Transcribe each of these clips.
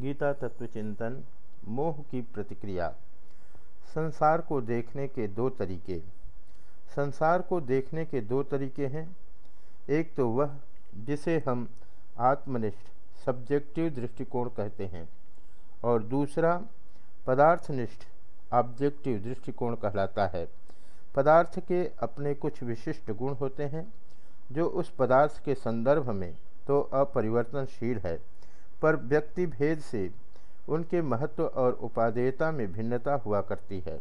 गीता तत्व चिंतन मोह की प्रतिक्रिया। संसार को देखने के दो तरीके। संसार को देखने के दो तरीके हैं। एक तो वह जिसे हम आत्मनिष्ठ, सब्जेक्टिव दृष्टिकोण कहते हैं और दूसरा पदार्थनिष्ठ, ऑब्जेक्टिव दृष्टिकोण कहलाता है। पदार्थ के अपने कुछ विशिष्ट गुण होते हैं, जो उस पदार्थ के संदर्भ में तो अपरिवर्तनशील है। पर व्यक्ति भेद से उनके महत्व और उपादेयता में भिन्नता हुआ करती है।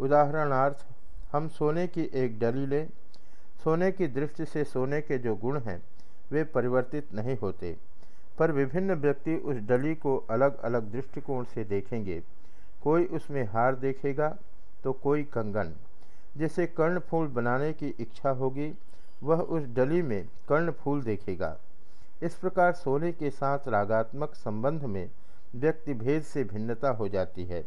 उदाहरणार्थ, हम सोने की एक डली लें। सोने की दृष्टि से सोने के जो गुण हैं, वे परिवर्तित नहीं होते, पर विभिन्न व्यक्ति उस डली को अलग अलग दृष्टिकोण से देखेंगे। कोई उसमें हार देखेगा तो कोई कंगन। जिसे कर्णफूल बनाने की इच्छा होगी, वह उस डली में कर्णफूल देखेगा। इस प्रकार सोने के साथ रागात्मक संबंध में व्यक्ति भेद से भिन्नता हो जाती है।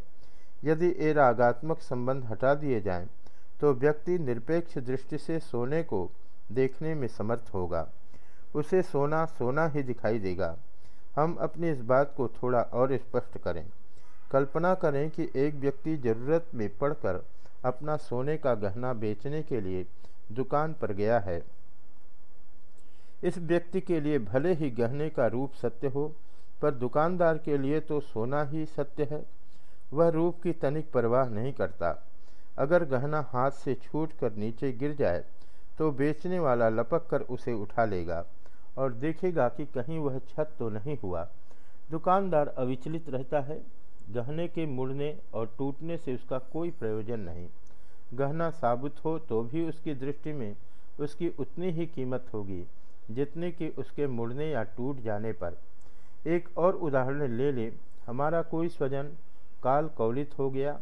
यदि ये रागात्मक संबंध हटा दिए जाएँ, तो व्यक्ति निरपेक्ष दृष्टि से सोने को देखने में समर्थ होगा। उसे सोना सोना ही दिखाई देगा। हम अपनी इस बात को थोड़ा और स्पष्ट करें। कल्पना करें कि एक व्यक्ति ज़रूरत में पड़कर अपना सोने का गहना बेचने के लिए दुकान पर गया है। इस व्यक्ति के लिए भले ही गहने का रूप सत्य हो, पर दुकानदार के लिए तो सोना ही सत्य है। वह रूप की तनिक परवाह नहीं करता। अगर गहना हाथ से छूट कर नीचे गिर जाए तो बेचने वाला लपक कर उसे उठा लेगा और देखेगा कि कहीं वह छत तो नहीं हुआ। दुकानदार अविचलित रहता है। गहने के मुड़ने और टूटने से उसका कोई प्रयोजन नहीं। गहना साबुत हो तो भी उसकी दृष्टि में उसकी उतनी ही कीमत होगी। जितने कि उसके मुड़ने या टूट जाने पर। एक और उदाहरण ले ले। हमारा कोई स्वजन काल कौलित हो गया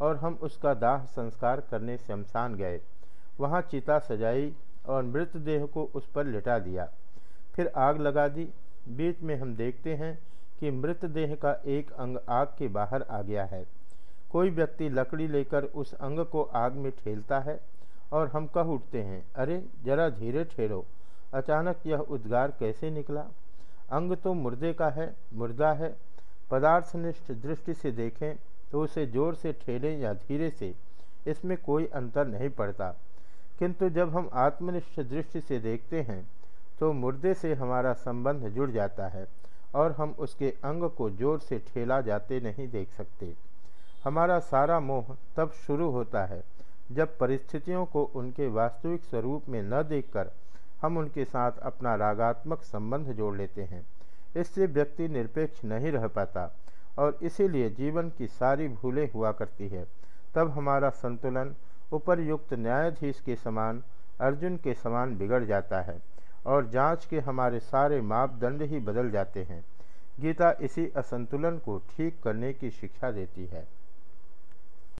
और हम उसका दाह संस्कार करने शमशान गए। वहाँ चिता सजाई और मृतदेह को उस पर लिटा दिया। फिर आग लगा दी। बीच में हम देखते हैं कि मृतदेह का एक अंग आग के बाहर आ गया है। कोई व्यक्ति लकड़ी लेकर उस अंग को आग में ठेलता है और हम कह उठते हैं, अरे, जरा धीरे ठेलो। अचानक यह उद्गार कैसे निकला? अंग तो मुर्दे का है, मुर्दा है। पदार्थनिष्ठ दृष्टि से देखें तो उसे ज़ोर से ठेलें या धीरे से, इसमें कोई अंतर नहीं पड़ता। किंतु जब हम आत्मनिष्ठ दृष्टि से देखते हैं तो मुर्दे से हमारा संबंध जुड़ जाता है और हम उसके अंग को ज़ोर से ठेला जाते नहीं देख सकते। हमारा सारा मोह तब शुरू होता है जब परिस्थितियों को उनके वास्तविक स्वरूप में न देखकर हम उनके साथ अपना रागात्मक संबंध जोड़ लेते हैं। इससे व्यक्ति निरपेक्ष नहीं रह पाता और इसीलिए जीवन की सारी भूलें हुआ करती है। तब हमारा संतुलन उपरयुक्त न्यायाधीश के समान, अर्जुन के समान बिगड़ जाता है और जाँच के हमारे सारे मापदंड ही बदल जाते हैं। गीता इसी असंतुलन को ठीक करने की शिक्षा देती है।